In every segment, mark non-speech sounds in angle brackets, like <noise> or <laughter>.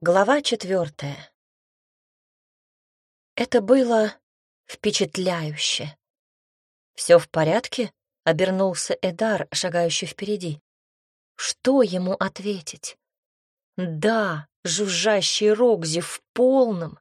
Глава четвертая. Это было впечатляюще. «Все в порядке?» — обернулся Эдар, шагающий впереди. Что ему ответить? «Да, жужжащий Рогзи в полном.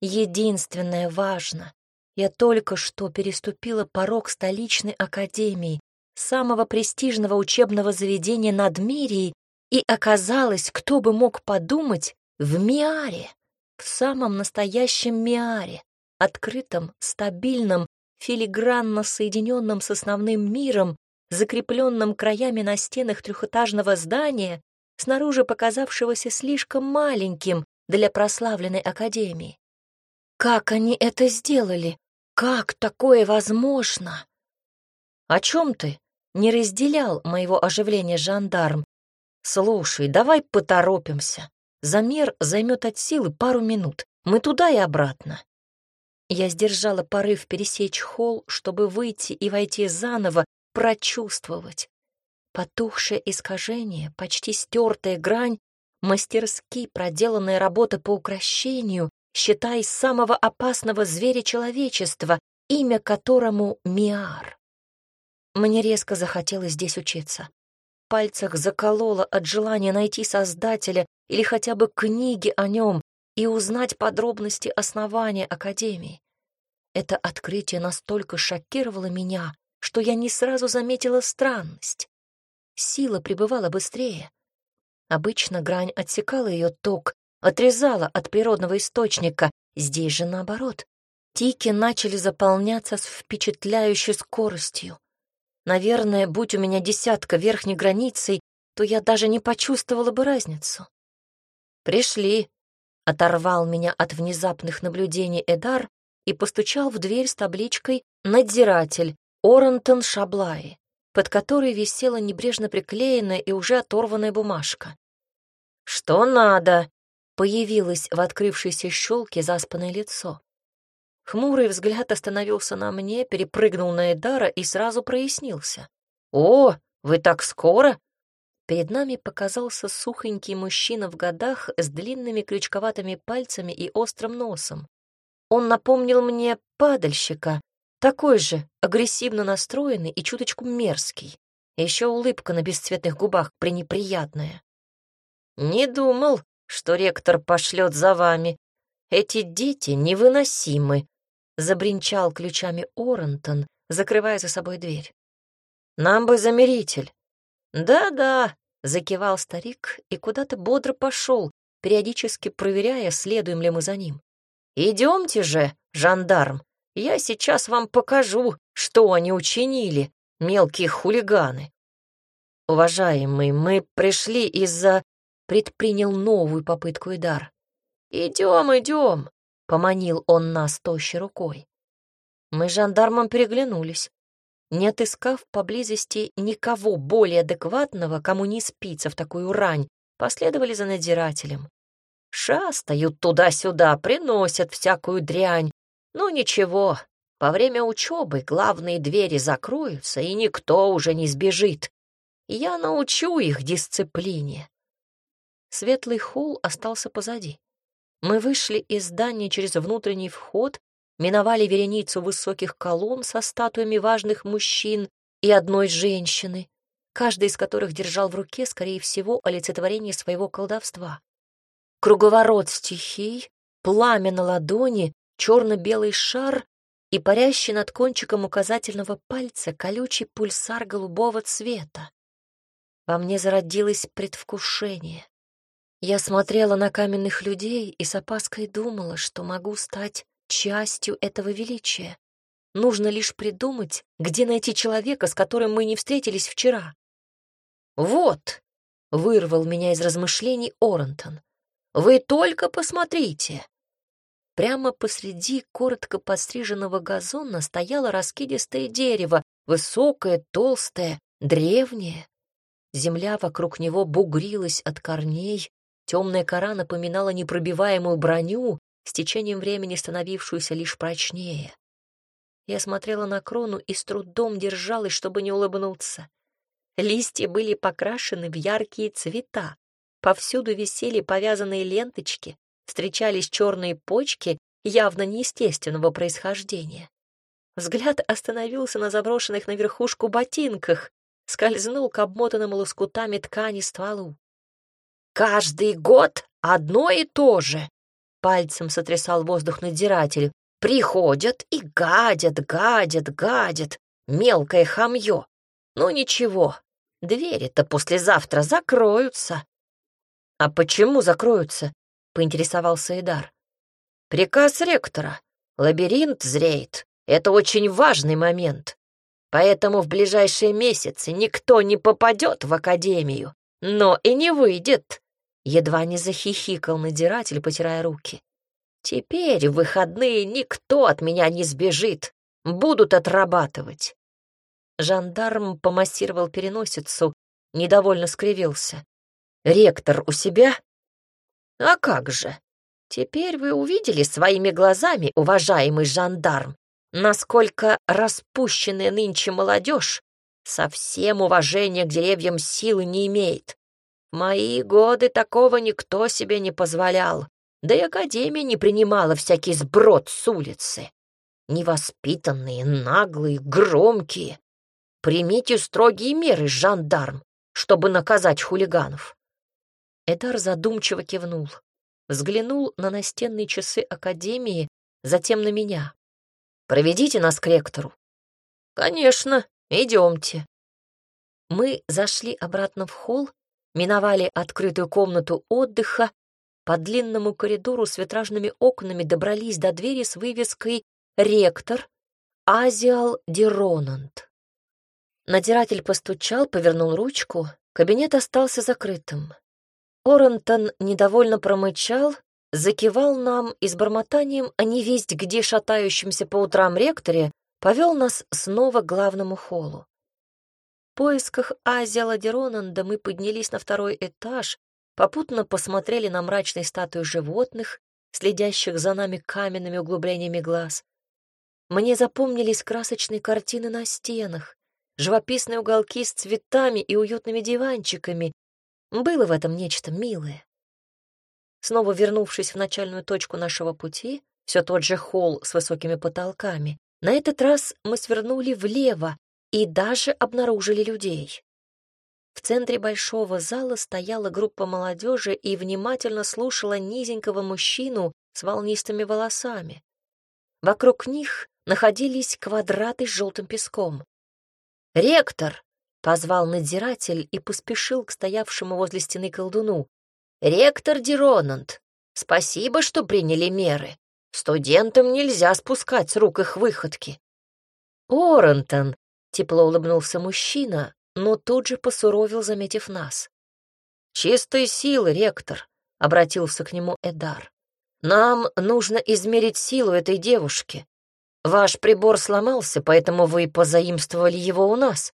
Единственное важно. Я только что переступила порог столичной академии, самого престижного учебного заведения над Мирией, и оказалось, кто бы мог подумать, в Миаре, в самом настоящем Миаре, открытом, стабильном, филигранно соединенном с основным миром, закрепленном краями на стенах трехэтажного здания, снаружи показавшегося слишком маленьким для прославленной академии. Как они это сделали? Как такое возможно? О чем ты? Не разделял моего оживления жандарм. Слушай, давай поторопимся. Замер займет от силы пару минут. Мы туда и обратно. Я сдержала порыв пересечь холл, чтобы выйти и войти заново, прочувствовать. Потухшее искажение, почти стертая грань, мастерски проделанная работа по укращению, считай, самого опасного зверя человечества, имя которому Миар. Мне резко захотелось здесь учиться пальцах заколола от желания найти Создателя или хотя бы книги о нем и узнать подробности основания Академии. Это открытие настолько шокировало меня, что я не сразу заметила странность. Сила пребывала быстрее. Обычно грань отсекала ее ток, отрезала от природного источника, здесь же наоборот. Тики начали заполняться с впечатляющей скоростью. Наверное, будь у меня десятка верхней границей, то я даже не почувствовала бы разницу. «Пришли», — оторвал меня от внезапных наблюдений Эдар и постучал в дверь с табличкой «Надзиратель Орантон Шаблай», под которой висела небрежно приклеенная и уже оторванная бумажка. «Что надо?» — появилось в открывшейся щелке заспанное лицо. Хмурый взгляд остановился на мне, перепрыгнул на Эдара и сразу прояснился. «О, вы так скоро?» Перед нами показался сухонький мужчина в годах с длинными крючковатыми пальцами и острым носом. Он напомнил мне падальщика, такой же, агрессивно настроенный и чуточку мерзкий. Еще улыбка на бесцветных губах пренеприятная. «Не думал, что ректор пошлет за вами. Эти дети невыносимы», Забринчал ключами Орентон, закрывая за собой дверь. «Нам бы замеритель». «Да-да», — закивал старик и куда-то бодро пошел, периодически проверяя, следуем ли мы за ним. «Идемте же, жандарм, я сейчас вам покажу, что они учинили, мелкие хулиганы». «Уважаемый, мы пришли из-за...» предпринял новую попытку Идар. «Идем, идем», Поманил он нас тощей рукой. Мы с жандармом переглянулись. Не отыскав поблизости никого более адекватного, кому не спится в такую рань, последовали за надзирателем. Шастают туда-сюда, приносят всякую дрянь. Ну ничего, во время учебы главные двери закроются, и никто уже не сбежит. Я научу их дисциплине. Светлый холл остался позади. Мы вышли из здания через внутренний вход, миновали вереницу высоких колонн со статуями важных мужчин и одной женщины, каждый из которых держал в руке, скорее всего, олицетворение своего колдовства. Круговорот стихий, пламя на ладони, черно-белый шар и парящий над кончиком указательного пальца колючий пульсар голубого цвета. Во мне зародилось предвкушение. Я смотрела на каменных людей и с опаской думала, что могу стать частью этого величия. Нужно лишь придумать, где найти человека, с которым мы не встретились вчера. «Вот!» — вырвал меня из размышлений Орентон. «Вы только посмотрите!» Прямо посреди коротко подстриженного газона стояло раскидистое дерево, высокое, толстое, древнее. Земля вокруг него бугрилась от корней, Темная кора напоминала непробиваемую броню, с течением времени становившуюся лишь прочнее. Я смотрела на крону и с трудом держалась, чтобы не улыбнуться. Листья были покрашены в яркие цвета. Повсюду висели повязанные ленточки, встречались черные почки явно неестественного происхождения. Взгляд остановился на заброшенных на верхушку ботинках, скользнул к обмотанным лоскутами ткани стволу. «Каждый год одно и то же!» — пальцем сотрясал воздух надзиратель. «Приходят и гадят, гадят, гадят. Мелкое хамье. Ну ничего, двери-то послезавтра закроются». «А почему закроются?» — поинтересовался Эдар. «Приказ ректора. Лабиринт зреет. Это очень важный момент. Поэтому в ближайшие месяцы никто не попадет в академию, но и не выйдет. Едва не захихикал надзиратель, потирая руки. Теперь в выходные никто от меня не сбежит. Будут отрабатывать. Жандарм помассировал переносицу, недовольно скривился. «Ректор у себя?» «А как же? Теперь вы увидели своими глазами, уважаемый жандарм, насколько распущенная нынче молодежь совсем уважения к деревьям силы не имеет. Мои годы такого никто себе не позволял, да и Академия не принимала всякий сброд с улицы. Невоспитанные, наглые, громкие. Примите строгие меры, жандарм, чтобы наказать хулиганов. Эдар задумчиво кивнул, взглянул на настенные часы Академии, затем на меня. Проведите нас к ректору». «Конечно, идемте». Мы зашли обратно в холл, миновали открытую комнату отдыха, по длинному коридору с витражными окнами добрались до двери с вывеской «Ректор Азиал Диронант». Надиратель постучал, повернул ручку, кабинет остался закрытым. Орентон недовольно промычал закивал нам и с бормотанием о невесть где шатающемся по утрам ректоре повел нас снова к главному холлу. Поисках Азия Ладеронанда мы поднялись на второй этаж, попутно посмотрели на мрачные статуи животных, следящих за нами каменными углублениями глаз. Мне запомнились красочные картины на стенах, живописные уголки с цветами и уютными диванчиками. Было в этом нечто милое. Снова вернувшись в начальную точку нашего пути, все тот же холл с высокими потолками, на этот раз мы свернули влево и даже обнаружили людей. В центре большого зала стояла группа молодежи и внимательно слушала низенького мужчину с волнистыми волосами. Вокруг них находились квадраты с желтым песком. «Ректор!» — позвал надзиратель и поспешил к стоявшему возле стены колдуну. «Ректор Диронант, спасибо, что приняли меры. Студентам нельзя спускать с рук их выходки». «Орентон», — тепло улыбнулся мужчина, но тут же посуровил, заметив нас. «Чистой силы, ректор», — обратился к нему Эдар. «Нам нужно измерить силу этой девушки. Ваш прибор сломался, поэтому вы позаимствовали его у нас».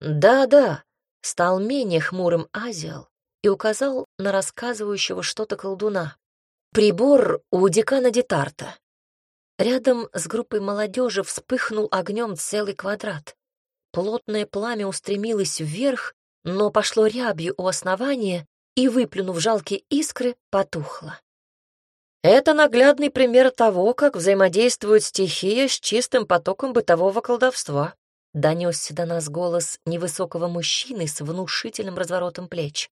«Да-да», — стал менее хмурым Азиал и указал на рассказывающего что-то колдуна. «Прибор у декана Детарта». Рядом с группой молодежи вспыхнул огнем целый квадрат. Плотное пламя устремилось вверх, но пошло рябью у основания и, выплюнув жалкие искры, потухло. Это наглядный пример того, как взаимодействует стихия с чистым потоком бытового колдовства. Донесся до нас голос невысокого мужчины с внушительным разворотом плеч.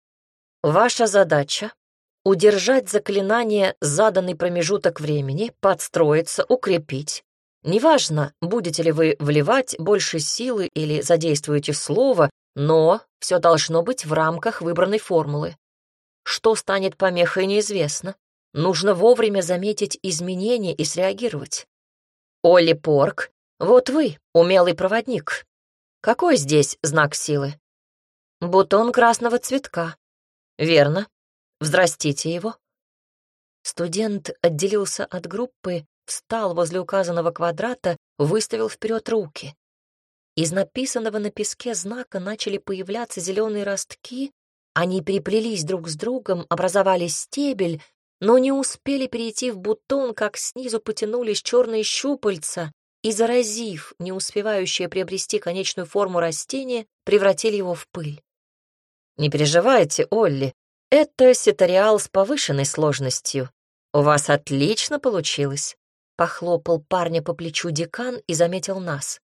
Ваша задача — удержать заклинание заданный промежуток времени, подстроиться, укрепить. Неважно, будете ли вы вливать больше силы или задействуете слово, но все должно быть в рамках выбранной формулы. Что станет помехой, неизвестно. Нужно вовремя заметить изменения и среагировать. Олли Порк, вот вы, умелый проводник. Какой здесь знак силы? Бутон красного цветка. «Верно. Взрастите его». Студент отделился от группы, встал возле указанного квадрата, выставил вперед руки. Из написанного на песке знака начали появляться зеленые ростки, они переплелись друг с другом, образовали стебель, но не успели перейти в бутон, как снизу потянулись черные щупальца и, заразив не успевающее приобрести конечную форму растения, превратили его в пыль. «Не переживайте, Олли», Это сетариал с повышенной сложностью. У вас отлично получилось. Похлопал парня по плечу декан и заметил нас.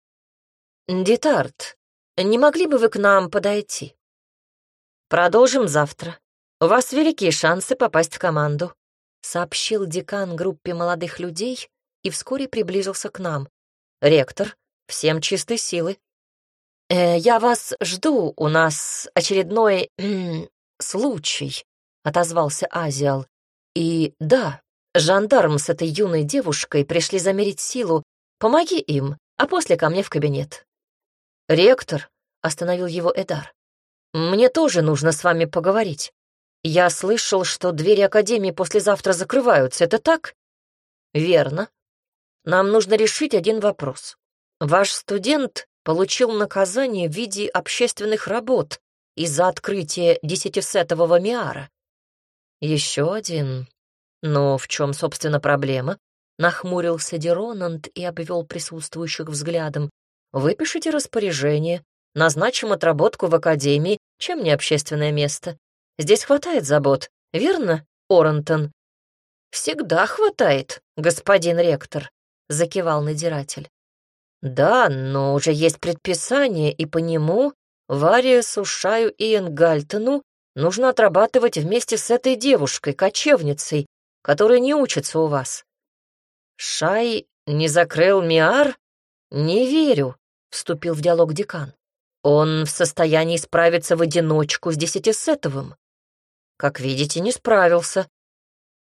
Детарт, не могли бы вы к нам подойти? Продолжим завтра. У вас великие шансы попасть в команду, сообщил декан группе молодых людей и вскоре приблизился к нам. Ректор, всем чистой силы. «Э, «Я вас жду, у нас очередной <clears throat> случай», — отозвался Азиал. «И да, жандарм с этой юной девушкой пришли замерить силу. Помоги им, а после ко мне в кабинет». «Ректор», — остановил его Эдар, — «мне тоже нужно с вами поговорить. Я слышал, что двери Академии послезавтра закрываются, это так?» «Верно. Нам нужно решить один вопрос. Ваш студент получил наказание в виде общественных работ из-за открытия десятисетового миара. Еще один. Но в чем, собственно, проблема? Нахмурился Деронанд и обвел присутствующих взглядом. Выпишите распоряжение, назначим отработку в академии, чем не общественное место. Здесь хватает забот, верно, Орантон? Всегда хватает, господин ректор, закивал надзиратель. Да, но уже есть предписание, и по нему Вариасу, Шаю и Энгальтону нужно отрабатывать вместе с этой девушкой, кочевницей, которая не учится у вас. Шай не закрыл Миар? Не верю, вступил в диалог декан. Он в состоянии справиться в одиночку с десятисетовым. Как видите, не справился.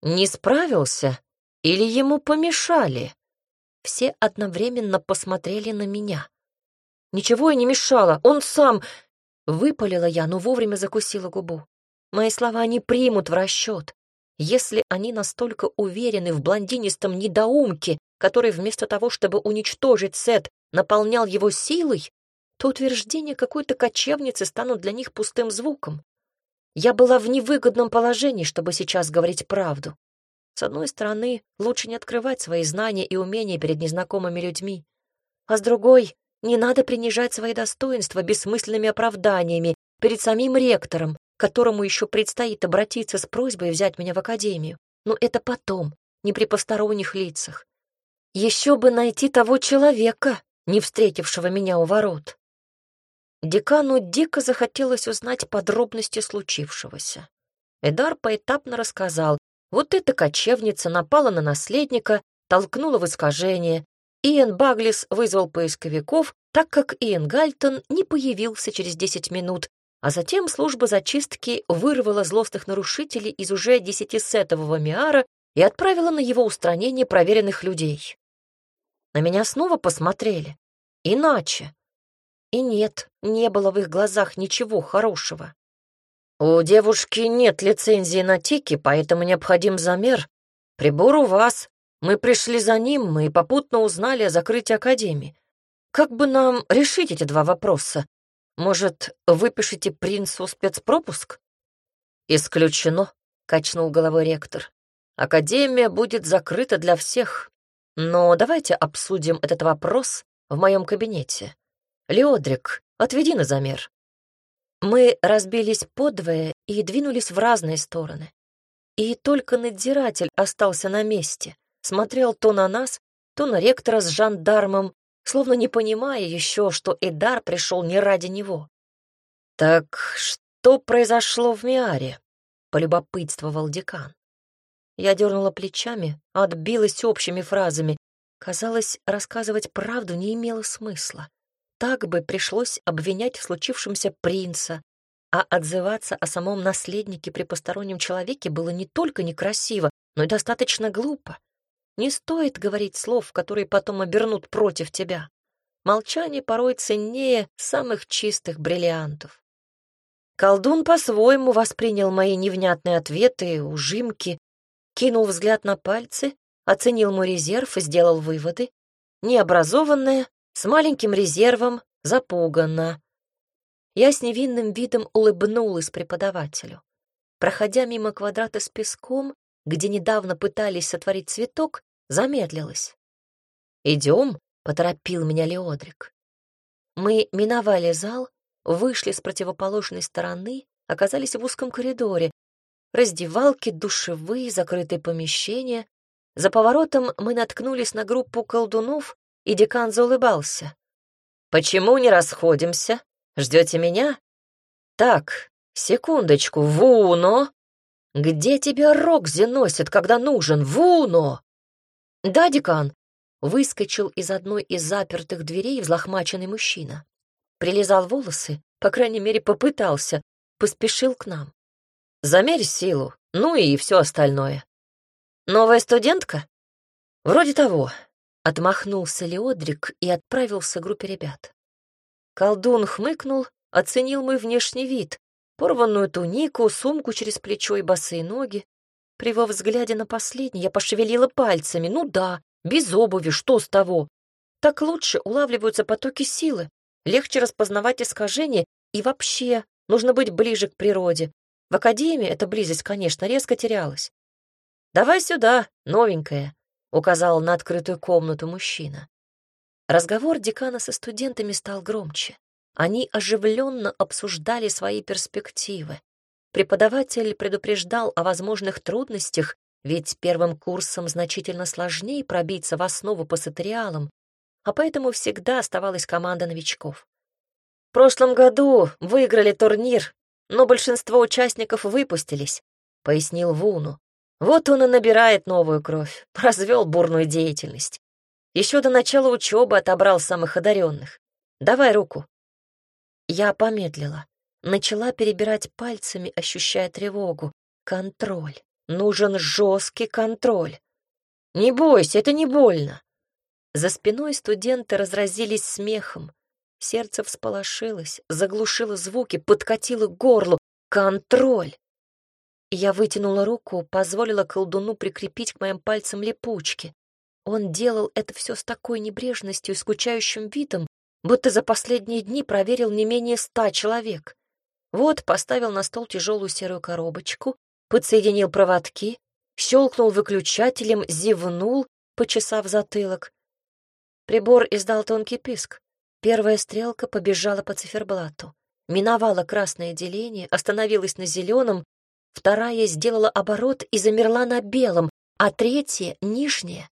Не справился? Или ему помешали? Все одновременно посмотрели на меня. Ничего и не мешало, он сам... Выпалила я, но вовремя закусила губу. Мои слова не примут в расчет. Если они настолько уверены в блондинистом недоумке, который вместо того, чтобы уничтожить Сет, наполнял его силой, то утверждения какой-то кочевницы станут для них пустым звуком. Я была в невыгодном положении, чтобы сейчас говорить правду. С одной стороны, лучше не открывать свои знания и умения перед незнакомыми людьми, а с другой, не надо принижать свои достоинства бессмысленными оправданиями перед самим ректором, которому еще предстоит обратиться с просьбой взять меня в академию. Но это потом, не при посторонних лицах. Еще бы найти того человека, не встретившего меня у ворот. Декану дико захотелось узнать подробности случившегося. Эдар поэтапно рассказал, вот эта кочевница напала на наследника, толкнула в искажение. Иэн Баглис вызвал поисковиков, так как Иэн Гальтон не появился через 10 минут, а затем служба зачистки вырвала злостных нарушителей из уже десятисетового Миара и отправила на его устранение проверенных людей. На меня снова посмотрели. Иначе. И нет, не было в их глазах ничего хорошего. «У девушки нет лицензии на тики, поэтому необходим замер. Прибор у вас. Мы пришли за ним и попутно узнали о закрытии Академии. Как бы нам решить эти два вопроса? Может, выпишите принцу спецпропуск?» «Исключено», — качнул головой ректор. «Академия будет закрыта для всех. Но давайте обсудим этот вопрос в моем кабинете. Леодрик, отведи на замер». Мы разбились подвое и двинулись в разные стороны. И только надзиратель остался на месте, смотрел то на нас, то на ректора с жандармом, словно не понимая еще, что Эдар пришел не ради него. «Так что произошло в Миаре?» — полюбопытствовал декан. Я дернула плечами, отбилась общими фразами. Казалось, рассказывать правду не имело смысла так бы пришлось обвинять в случившемся принца, а отзываться о самом наследнике при постороннем человеке было не только некрасиво, но и достаточно глупо. Не стоит говорить слов, которые потом обернут против тебя. Молчание порой ценнее самых чистых бриллиантов. Колдун по-своему воспринял мои невнятные ответы, ужимки, кинул взгляд на пальцы, оценил мой резерв и сделал выводы. Необразованная, с маленьким резервом, запуганно. Я с невинным видом улыбнулась преподавателю. Проходя мимо квадрата с песком, где недавно пытались сотворить цветок, замедлилась. «Идем», — поторопил меня Леодрик. Мы миновали зал, вышли с противоположной стороны, оказались в узком коридоре, раздевалки, душевые, закрытые помещения. За поворотом мы наткнулись на группу колдунов, и декан заулыбался. «Почему не расходимся? Ждете меня?» «Так, секундочку, Вуно!» «Где тебя Рокзи носит, когда нужен, Вуно?» «Да, декан», — выскочил из одной из запертых дверей взлохмаченный мужчина. Прилизал волосы, по крайней мере, попытался, поспешил к нам. «Замерь силу, ну и все остальное». «Новая студентка?» «Вроде того», — отмахнулся Леодрик и отправился к группе ребят. Колдун хмыкнул, оценил мой внешний вид, порванную тунику, сумку через плечо и босые ноги. При его взгляде на последний я пошевелила пальцами. Ну да, без обуви, что с того? Так лучше улавливаются потоки силы, легче распознавать искажения и вообще нужно быть ближе к природе. В академии эта близость, конечно, резко терялась. «Давай сюда, новенькая», — указал на открытую комнату мужчина. Разговор декана со студентами стал громче. Они оживленно обсуждали свои перспективы. Преподаватель предупреждал о возможных трудностях, ведь первым курсом значительно сложнее пробиться в основу по сатериалам, а поэтому всегда оставалась команда новичков. В прошлом году выиграли турнир, но большинство участников выпустились, — пояснил Вуну. Вот он и набирает новую кровь, <laughs> развел бурную деятельность. Еще до начала учебы отобрал самых одаренных. Давай руку. Я помедлила. Начала перебирать пальцами, ощущая тревогу. Контроль. Нужен жесткий контроль. Не бойся, это не больно. За спиной студенты разразились смехом. Сердце всполошилось, заглушило звуки, подкатило к горлу. Контроль! Я вытянула руку, позволила колдуну прикрепить к моим пальцам липучки. Он делал это все с такой небрежностью и скучающим видом, будто за последние дни проверил не менее ста человек. Вот поставил на стол тяжелую серую коробочку, подсоединил проводки, щелкнул выключателем, зевнул, почесав затылок. Прибор издал тонкий писк. Первая стрелка побежала по циферблату. Миновала красное деление, остановилась на зеленом, вторая сделала оборот и замерла на белом, а третья, нижняя,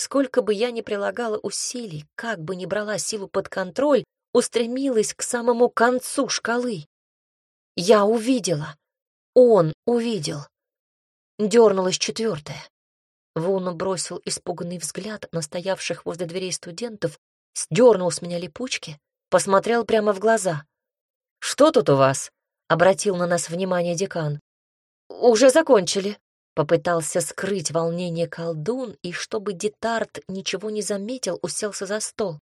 Сколько бы я ни прилагала усилий, как бы ни брала силу под контроль, устремилась к самому концу шкалы. Я увидела. Он увидел. Дернулась четвертая. Вуна бросил испуганный взгляд на стоявших возле дверей студентов, сдернул с меня липучки, посмотрел прямо в глаза. «Что тут у вас?» — обратил на нас внимание декан. «Уже закончили», Попытался скрыть волнение колдун, и чтобы Детарт ничего не заметил, уселся за стол.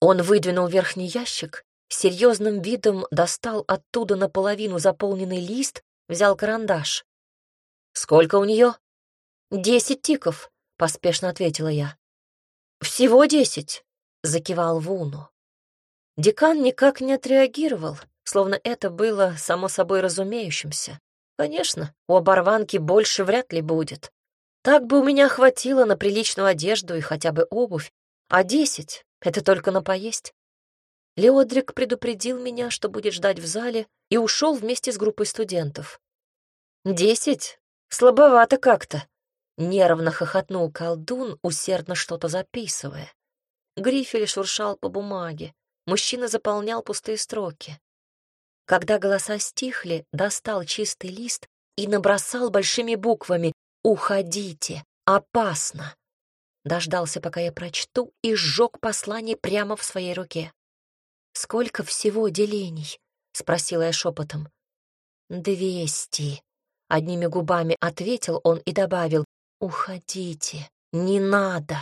Он выдвинул верхний ящик, серьезным видом достал оттуда наполовину заполненный лист, взял карандаш. «Сколько у нее?» «Десять тиков», — поспешно ответила я. «Всего десять», — закивал Вуну. Декан никак не отреагировал, словно это было само собой разумеющимся. Конечно, у оборванки больше вряд ли будет. Так бы у меня хватило на приличную одежду и хотя бы обувь, а десять — это только на поесть. Леодрик предупредил меня, что будет ждать в зале, и ушел вместе с группой студентов. «Десять? Слабовато как-то», — нервно хохотнул колдун, усердно что-то записывая. Грифель шуршал по бумаге. Мужчина заполнял пустые строки. Когда голоса стихли, достал чистый лист и набросал большими буквами «Уходите! Опасно!». Дождался, пока я прочту, и сжег послание прямо в своей руке. «Сколько всего делений?» — спросила я шепотом. «Двести», — одними губами ответил он и добавил. «Уходите, не надо».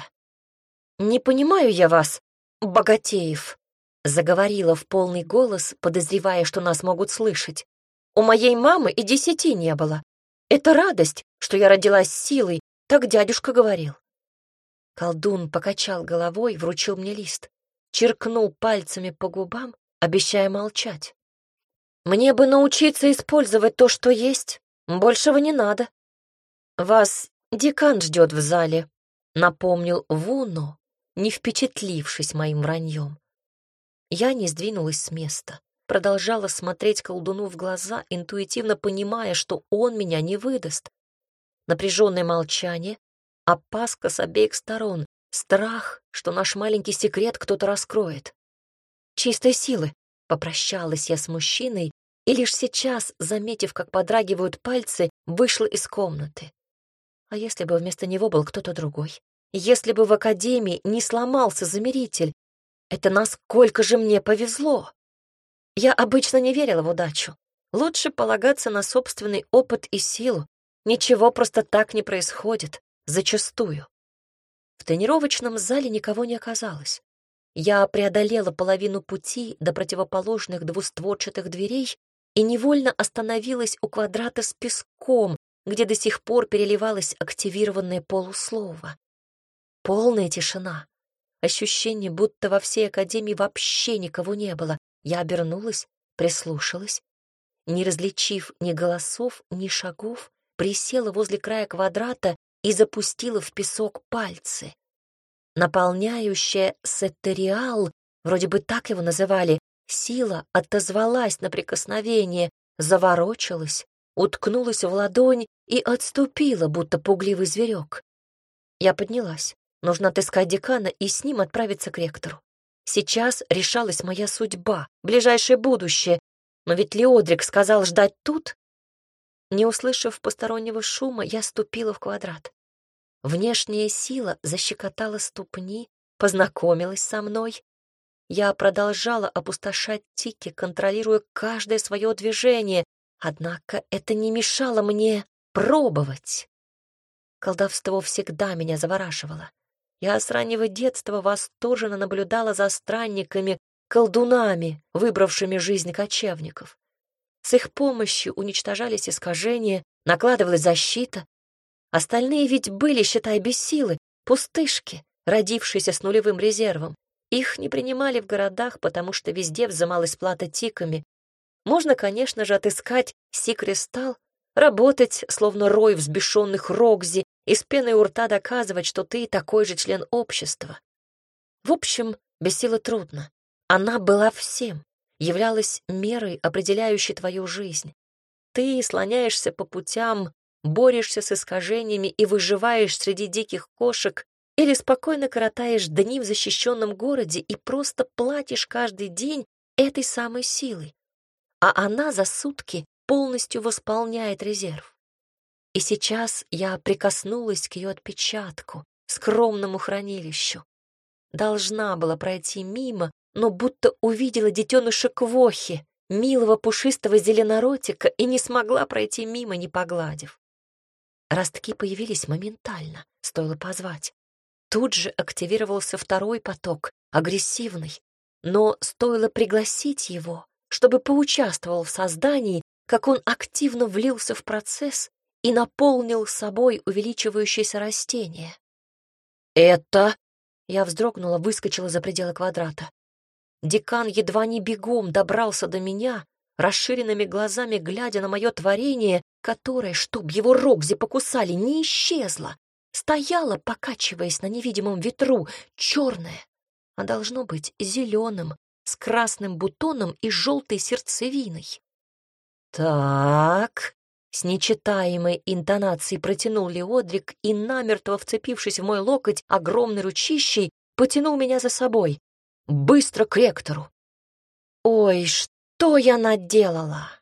«Не понимаю я вас, Богатеев», Заговорила в полный голос, подозревая, что нас могут слышать. «У моей мамы и десяти не было. Это радость, что я родилась силой, так дядюшка говорил». Колдун покачал головой, вручил мне лист, черкнул пальцами по губам, обещая молчать. «Мне бы научиться использовать то, что есть. Большего не надо. Вас декан ждет в зале», — напомнил Вуно, не впечатлившись моим враньем. Я не сдвинулась с места. продолжала смотреть колдуну в глаза, интуитивно понимая, что он меня не выдаст. Напряженное молчание, опаска с обеих сторон, страх, что наш маленький секрет кто-то раскроет. Чистой силы попрощалась я с мужчиной и лишь сейчас, заметив, как подрагивают пальцы, вышла из комнаты. А если бы вместо него был кто-то другой? Если бы в академии не сломался замеритель? Это насколько же мне повезло! Я обычно не верила в удачу. Лучше полагаться на собственный опыт и силу. Ничего просто так не происходит, зачастую. В тренировочном зале никого не оказалось. Я преодолела половину пути до противоположных двустворчатых дверей и невольно остановилась у квадрата с песком, где до сих пор переливалось активированное полуслово. Полная тишина. Ощущение, будто во всей академии вообще никого не было. Я обернулась, прислушалась. Не различив ни голосов, ни шагов, присела возле края квадрата и запустила в песок пальцы. Наполняющая сеттериал, вроде бы так его называли, Сила отозвалась на прикосновение, заворочилась, уткнулась в ладонь и отступила, будто пугливый зверек. Я поднялась. Нужно отыскать декана и с ним отправиться к ректору. Сейчас решалась моя судьба, ближайшее будущее. Но ведь Леодрик сказал ждать тут. Не услышав постороннего шума, я ступила в квадрат. Внешняя сила защекотала ступни, познакомилась со мной, я продолжала опустошать тики, контролируя каждое свое движение, однако это не мешало мне пробовать. Колдовство всегда меня завораживало. Я с раннего детства восторженно наблюдала за странниками, колдунами, выбравшими жизнь кочевников. С их помощью уничтожались искажения, накладывалась защита. Остальные ведь были, считай, без силы, пустышки, родившиеся с нулевым резервом. Их не принимали в городах, потому что везде взымалась плата тиками. Можно, конечно же, отыскать си-кристалл, работать, словно рой взбешенных Рокзи, и с пеной у рта доказывать, что ты такой же член общества. В общем, без силы трудно. Она была всем, являлась мерой, определяющей твою жизнь. Ты слоняешься по путям, борешься с искажениями и выживаешь среди диких кошек, или спокойно коротаешь дни в защищенном городе и просто платишь каждый день этой самой силой, а она за сутки полностью восполняет резерв. И сейчас я прикоснулась к ее отпечатку, скромному хранилищу. Должна была пройти мимо, но будто увидела детеныша Квохи, милого пушистого зеленоротика, и не смогла пройти мимо, не погладив. Ростки появились моментально, стоило позвать. Тут же активировался второй поток, агрессивный. Но стоило пригласить его, чтобы поучаствовал в создании, как он активно влился в процесс и наполнил собой увеличивающееся растение. «Это...» — я вздрогнула, выскочила за пределы квадрата. Декан едва не бегом добрался до меня, расширенными глазами глядя на мое творение, которое, чтоб его рогзи покусали, не исчезло, стояла, покачиваясь на невидимом ветру, черная, а должно быть зеленым, с красным бутоном и желтой сердцевиной. «Так...» — с нечитаемой интонацией протянул Леодрик и, намертво вцепившись в мой локоть огромной ручищей, потянул меня за собой. «Быстро к ректору!» «Ой, что я наделала!»